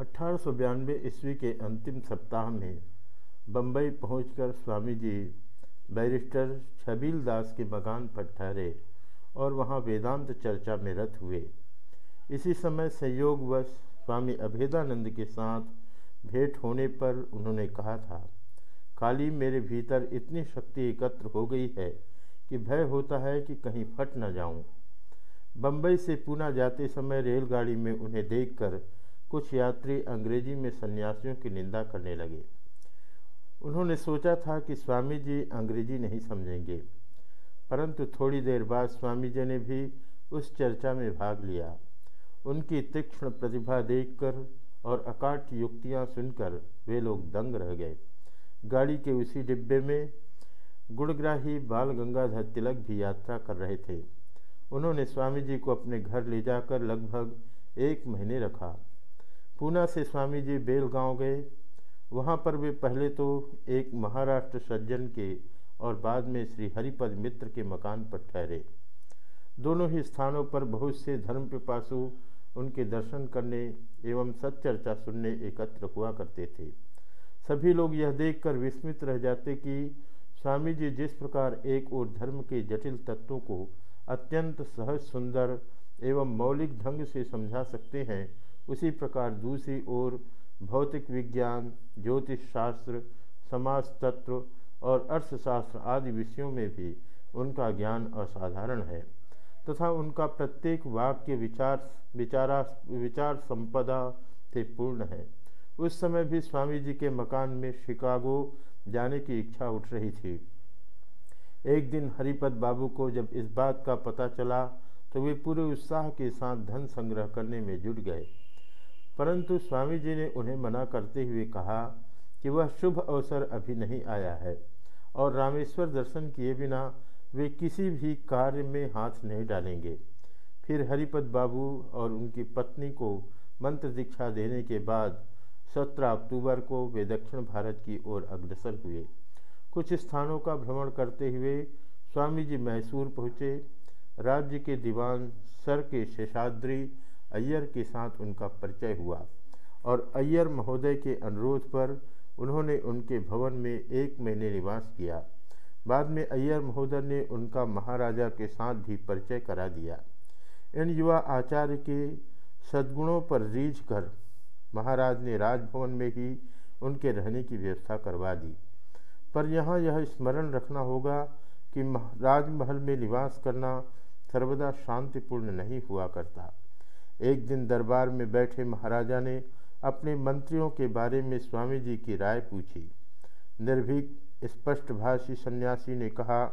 अठारह ईस्वी के अंतिम सप्ताह में बम्बई पहुंचकर स्वामी जी बैरिस्टर छबील दास के बगान पर ठहरे और वहाँ वेदांत चर्चा में रत हुए इसी समय संयोगवश स्वामी अभेदानंद के साथ भेंट होने पर उन्होंने कहा था, काली, मेरे भीतर इतनी शक्ति एकत्र हो गई है कि भय होता है कि कहीं फट न जाऊँ। बम्बई से पूना जाते समय रेलगाड़ी में उन्हें देखकर कुछ यात्री अंग्रेज़ी में सन्यासियों की निंदा करने लगे। उन्होंने सोचा था कि स्वामी जी अंग्रेज़ी नहीं समझेंगे, परंतु थोड़ी देर बाद स्वामी जी ने भी उस चर्चा में भाग लिया। उनकी तीक्ष्ण प्रतिभा देखकर और अकाट युक्तियाँ सुनकर वे लोग दंग रह गए। गाड़ी के उसी डिब्बे में गुड़ग्राही बाल गंगाधर तिलक भी यात्रा कर रहे थे। उन्होंने स्वामी जी को अपने घर ले जाकर लगभग एक महीने रखा। पूना से स्वामी जी बेलगांव गए। वहाँ पर वे पहले तो एक महाराष्ट्र सज्जन के और बाद में श्री हरिपद मित्र के मकान पर ठहरे। दोनों ही स्थानों पर बहुत से धर्म पिपासु उनके दर्शन करने एवं सच्चर्चा सुनने एकत्र हुआ करते थे। सभी लोग यह देखकर विस्मित रह जाते कि स्वामी जी जिस प्रकार एक और धर्म के जटिल तत्वों को अत्यंत सहज, सुंदर एवं मौलिक ढंग से समझा सकते हैं उसी प्रकार दूसरी ओर भौतिक विज्ञान, ज्योतिष शास्त्र समाज तत्व और अर्थशास्त्र आदि विषयों में भी उनका ज्ञान असाधारण है। तथा उनका प्रत्येक वाक्य विचार, विचारा, विचार संपदा से पूर्ण है। उस समय भी स्वामी जी के मकान में शिकागो जाने की इच्छा उठ रही थी। एक दिन हरिपद बाबू को जब इस बात का पता चला तो वे पूरे उत्साह के साथ धन संग्रह करने में जुट गए। परंतु स्वामी जी ने उन्हें मना करते हुए कहा कि वह शुभ अवसर अभी नहीं आया है और रामेश्वर दर्शन किए बिना वे किसी भी कार्य में हाथ नहीं डालेंगे। फिर हरिपद बाबू और उनकी पत्नी को मंत्र दीक्षा देने के बाद 17 अक्टूबर को वे दक्षिण भारत की ओर अग्रसर हुए। कुछ स्थानों का भ्रमण करते हुए स्वामी जी मैसूर पहुँचे। राज्य के दीवान सर के शेषाद्री अय्यर के साथ उनका परिचय हुआ और अय्यर महोदय के अनुरोध पर उन्होंने उनके भवन में एक महीने निवास किया। बाद में अय्यर महोदय ने उनका महाराजा के साथ भी परिचय करा दिया। इन युवा आचार्य के सद्गुणों पर रीझ कर महाराज ने राजभवन में ही उनके रहने की व्यवस्था करवा दी। पर यहाँ यह स्मरण रखना होगा कि राजमहल में निवास करना सर्वदा शांतिपूर्ण नहीं हुआ करता। एक दिन दरबार में बैठे महाराजा ने अपने मंत्रियों के बारे में स्वामी जी की राय पूछी। निर्भीक स्पष्टभाषी सन्यासी ने कहा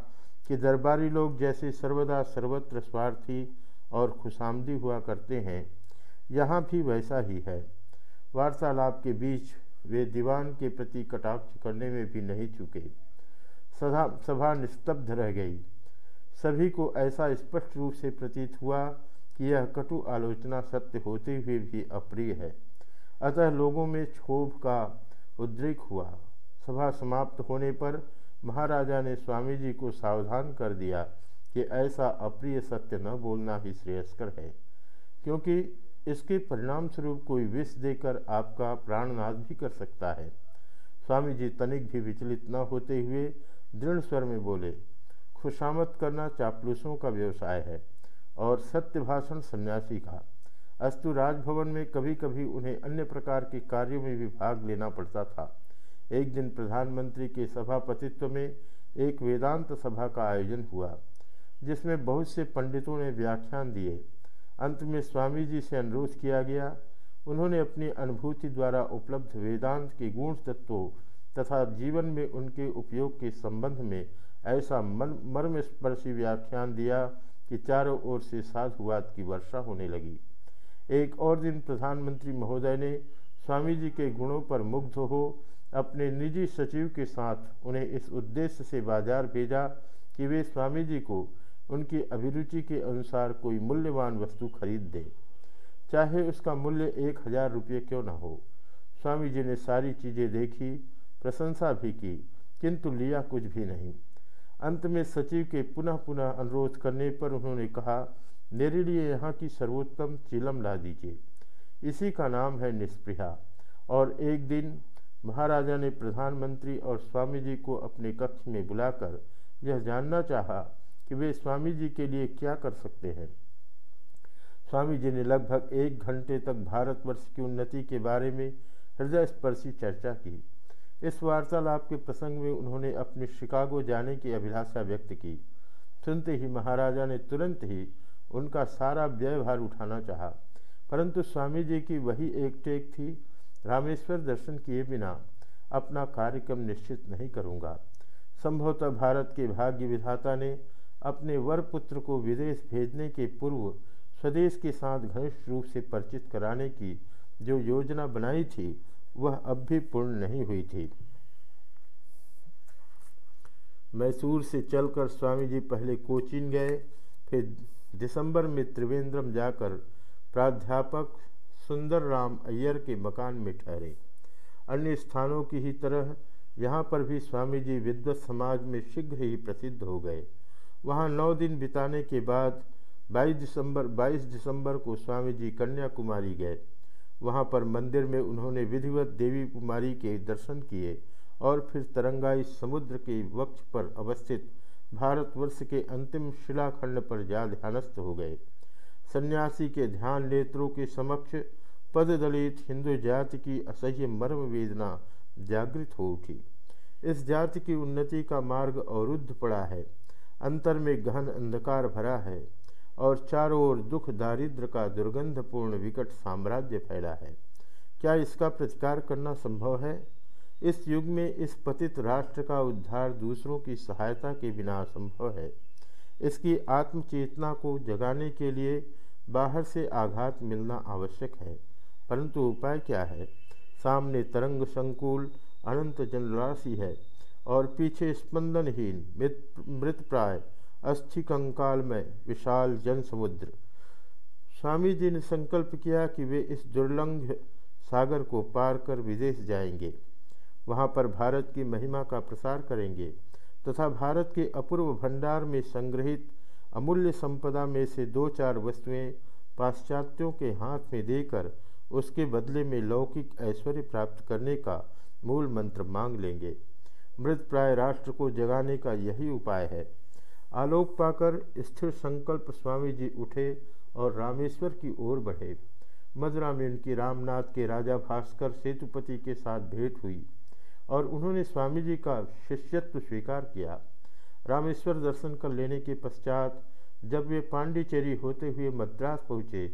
कि दरबारी लोग जैसे सर्वदा सर्वत्र स्वार्थी और खुशामदी हुआ करते हैं। यहाँ भी वैसा ही है। वार्तालाप के बीच वे दीवान के प्रति कटाक्ष करने में भी नहीं चुके। सदा सभा निस्तब्ध रह गई। सभी को ऐसा स्पष्ट रूप से प्रतीत हुआ कि यह कटु आलोचना सत्य होते हुए भी अप्रिय है। अतः लोगों में क्षोभ का उद्रेक हुआ। सभा समाप्त होने पर महाराजा ने स्वामी जी को सावधान कर दिया कि ऐसा अप्रिय सत्य न बोलना ही श्रेयस्कर है, क्योंकि इसके परिणाम स्वरूप कोई विष देकर आपका प्राणनाश भी कर सकता है। स्वामी जी तनिक भी विचलित न होते हुए दृढ़ स्वर में बोले खुशामत करना चापलूसों का व्यवसाय है। और सत्य भाषण सन्यासी का अस्तु राजभवन में कभी कभी उन्हें अन्य प्रकार के कार्यों में भी भाग लेना पड़ता था। एक दिन प्रधानमंत्री के सभापतित्व में एक वेदांत सभा का आयोजन हुआ, जिसमें बहुत से पंडितों ने व्याख्यान दिए। अंत में स्वामी जी से अनुरोध किया गया, उन्होंने अपनी अनुभूति द्वारा उपलब्ध वेदांत के गुण तत्वों तथा जीवन में उनके उपयोग के संबंध में ऐसा मर्मस्पर्शी व्याख्यान दिया कि चारों ओर से साधुवाद की वर्षा होने लगी। एक और दिन प्रधानमंत्री महोदय ने स्वामी जी के गुणों पर मुग्ध हो अपने निजी सचिव के साथ उन्हें इस उद्देश्य से बाज़ार भेजा कि वे स्वामी जी को उनकी अभिरुचि के अनुसार कोई मूल्यवान वस्तु खरीद दें। चाहे उसका मूल्य एक हज़ार रुपये क्यों न हो। स्वामी जी ने सारी चीज़ें देखी, प्रशंसा भी की, किंतु लिया कुछ भी नहीं। अंत में सचिव के पुनः पुनः अनुरोध करने पर उन्होंने कहा, मेरे लिए यहाँ की सर्वोत्तम चिलम ला दीजिए। इसी का नाम है निष्प्रिया और एक दिन महाराजा ने प्रधानमंत्री और स्वामी जी को अपने कक्ष में बुलाकर यह जानना चाहा कि वे स्वामी जी के लिए क्या कर सकते हैं। स्वामी जी ने लगभग एक घंटे तक भारतवर्ष की उन्नति के बारे में हृदय स्पर्शी चर्चा की। इस वार्तालाप के प्रसंग में उन्होंने अपनी शिकागो जाने की अभिलाषा व्यक्त की। सुनते ही महाराजा ने तुरंत ही उनका सारा व्ययभार उठाना चाहा। परंतु स्वामी जी की वही एक टेक थी, रामेश्वर दर्शन किए बिना अपना कार्यक्रम निश्चित नहीं करूँगा। संभवतः भारत के भाग्य विधाता ने अपने वर पुत्र को विदेश भेजने के पूर्व स्वदेश के साथ घनिष्ठ रूप से परिचित कराने की जो योजना बनाई थी वह अब भी पूर्ण नहीं हुई थी। मैसूर से चलकर स्वामी जी पहले कोचिन गए, फिर दिसंबर में त्रिवेंद्रम जाकर प्राध्यापक सुंदर राम अय्यर के मकान में ठहरे। अन्य स्थानों की ही तरह यहाँ पर भी स्वामी जी विद्वत समाज में शीघ्र ही प्रसिद्ध हो गए। वहाँ नौ दिन बिताने के बाद 22 दिसंबर 22 दिसंबर को स्वामी जी कन्याकुमारी गए। वहाँ पर मंदिर में उन्होंने विधिवत देवी कुमारी के दर्शन किए और फिर तरंगाई समुद्र के वक्ष पर अवस्थित भारतवर्ष के अंतिम शिलाखंड पर जा ध्यानस्थ हो गए। सन्यासी के ध्यान नेत्रों के समक्ष पद दलित हिंदू जाति की असह्य मर्म वेदना जागृत हो उठी। इस जाति की उन्नति का मार्ग अवरुद्ध पड़ा है। अंतर में गहन अंधकार भरा है। और चारों ओर दुख दारिद्र का दुर्गंधपूर्ण विकट साम्राज्य फैला है। क्या इसका प्रतिकार करना संभव है? इस युग में इस पतित राष्ट्र का उद्धार दूसरों की सहायता के बिना असंभव है। इसकी आत्मचेतना को जगाने के लिए बाहर से आघात मिलना आवश्यक है। परंतु उपाय क्या है? सामने तरंग संकुल अनंत जनराशि है और पीछे स्पंदनहीन मृत प्राय अस्थि कंकाल में विशाल जन समुद्र स्वामी जी ने संकल्प किया कि वे इस दुर्लंघ सागर को पार कर विदेश जाएँगे। वहाँ पर भारत की महिमा का प्रसार करेंगे तथा भारत के अपूर्व भंडार में संग्रहित अमूल्य संपदा में से दो चार वस्तुएँ पाश्चात्यों के हाथ में देकर उसके बदले में लौकिक ऐश्वर्य प्राप्त करने का मूल मंत्र मांग लेंगे। मृत प्राय राष्ट्र को जगाने का यही उपाय है। आलोक पाकर स्थिर संकल्प स्वामी जी उठे और रामेश्वर की ओर बढ़े। मदुरा में उनकी रामनाथ के राजा भास्कर सेतुपति के साथ भेंट हुई और उन्होंने स्वामी जी का शिष्यत्व स्वीकार किया। रामेश्वर दर्शन कर लेने के पश्चात जब वे पांडिचेरी होते हुए मद्रास पहुँचे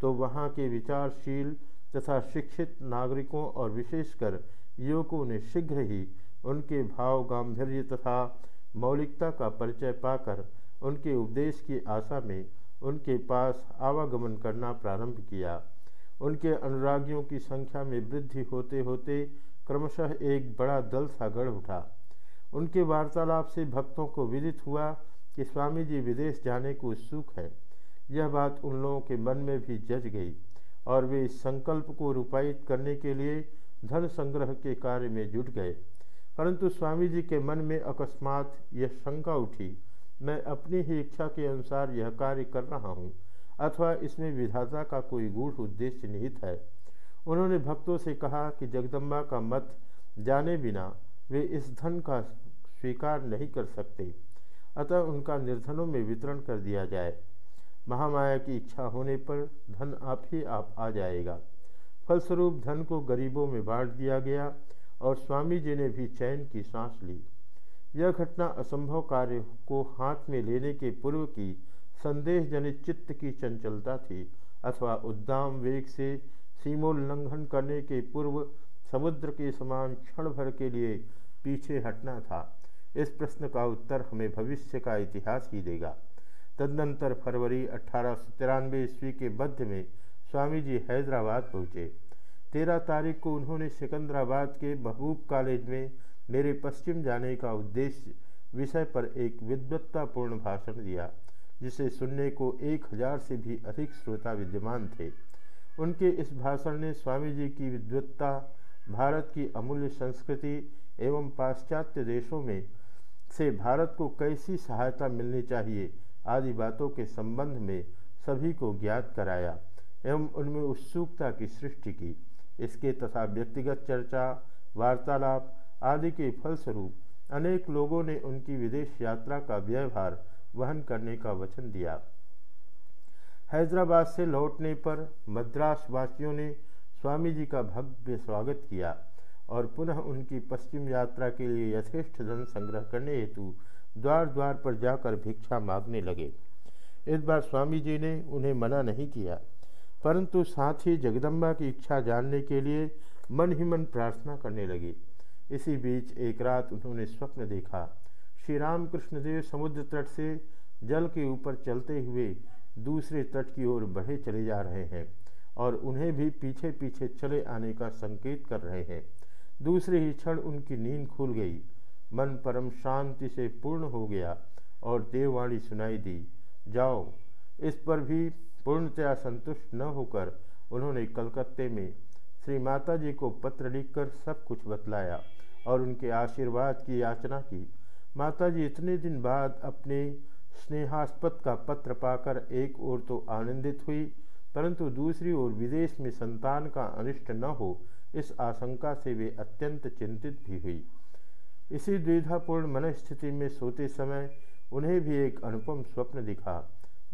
तो वहाँ के विचारशील तथा शिक्षित नागरिकों और विशेषकर युवकों ने शीघ्र ही उनके भाव गांधीर्य तथा मौलिकता का परिचय पाकर उनके उपदेश की आशा में उनके पास आवागमन करना प्रारंभ किया। उनके अनुरागियों की संख्या में वृद्धि होते होते क्रमशः एक बड़ा दल सा गढ़ उठा। उनके वार्तालाप से भक्तों को विदित हुआ कि स्वामी जी विदेश जाने को उत्सुक है। यह बात उन लोगों के मन में भी जज गई और वे इस संकल्प को रूपायित करने के लिए धन संग्रह के कार्य में जुट गए। परंतु स्वामी जी के मन में अकस्मात यह शंका उठी, मैं अपनी ही इच्छा के अनुसार यह कार्य कर रहा हूँ, अथवा इसमें विधाता का कोई गूढ़ उद्देश्य निहित है। उन्होंने भक्तों से कहा कि जगदम्बा का मत जाने बिना वे इस धन का स्वीकार नहीं कर सकते, अतः उनका निर्धनों में वितरण कर दिया जाए। महामाया की इच्छा होने पर धन आप ही आप आ जाएगा। फलस्वरूप धन को गरीबों में बांट दिया गया और स्वामी जी ने भी चैन की सांस ली। यह घटना असंभव कार्य को हाथ में लेने के पूर्व की संदेहजनित चित्त की चंचलता थी अथवा उद्दाम वेग से सीमोल्लंघन करने के पूर्व समुद्र के समान क्षण भर के लिए पीछे हटना था। इस प्रश्न का उत्तर हमें भविष्य का इतिहास ही देगा। तदनंतर फरवरी अठारह ईस्वी के मध्य में स्वामी जी हैदराबाद पहुँचे। तेरह तारीख को उन्होंने सिकंदराबाद के महबूब कॉलेज में मेरे पश्चिम जाने का उद्देश्य विषय पर एक विद्वत्तापूर्ण भाषण दिया, जिसे सुनने को एक हज़ार से भी अधिक श्रोता विद्यमान थे। उनके इस भाषण ने स्वामी जी की विद्वत्ता, भारत की अमूल्य संस्कृति एवं पाश्चात्य देशों में से भारत को कैसी सहायता मिलनी चाहिए आदि बातों के संबंध में सभी को ज्ञात कराया एवं उनमें उत्सुकता की सृष्टि की। इसके तथा व्यक्तिगत चर्चा, वार्तालाप आदि के फलस्वरूप अनेक लोगों ने उनकी विदेश यात्रा का व्यवहार वहन करने का वचन दिया। हैदराबाद से लौटने पर मद्रास वासियों ने स्वामी जी का भव्य स्वागत किया और पुनः उनकी पश्चिम यात्रा के लिए यथेष्ट धन संग्रह करने हेतु द्वार द्वार पर जाकर भिक्षा मांगने लगे। इस बार स्वामी जी ने उन्हें मना नहीं किया। परंतु साथ ही जगदम्बा की इच्छा जानने के लिए मन ही मन प्रार्थना करने लगी। इसी बीच एक रात उन्होंने स्वप्न देखा। श्री राम कृष्णदेव समुद्र तट से जल के ऊपर चलते हुए दूसरे तट की ओर बढ़े चले जा रहे हैं और उन्हें भी पीछे पीछे चले आने का संकेत कर रहे हैं। दूसरे ही क्षण उनकी नींद खुल गई। मन परम शांति से पूर्ण हो गया और देववाणी सुनाई दी। जाओ, इस पर भी पूर्णतया संतुष्ट न होकर उन्होंने कलकत्ते में श्री माता जी को पत्र लिखकर सब कुछ बतलाया और उनके आशीर्वाद की याचना की। माता जी इतने दिन बाद अपने स्नेहास्पद का पत्र पाकर एक ओर तो आनंदित हुई, परंतु दूसरी ओर विदेश में संतान का अनिष्ट न हो, इस आशंका से वे अत्यंत चिंतित भी हुई। इसी द्विधापूर्ण मनस्थिति में सोते समय उन्हें भी एक अनुपम स्वप्न दिखा।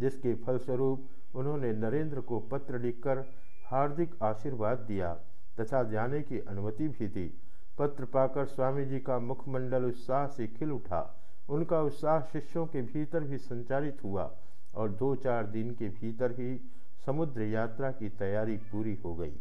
जिसके फलस्वरूप उन्होंने नरेंद्र को पत्र लिखकर हार्दिक आशीर्वाद दिया तथा जाने की अनुमति भी दी। पत्र पाकर स्वामी जी का मुखमंडल उत्साह से खिल उठा। उनका उत्साह शिष्यों के भीतर भी संचारित हुआ और दो चार दिन के भीतर ही समुद्र यात्रा की तैयारी पूरी हो गई।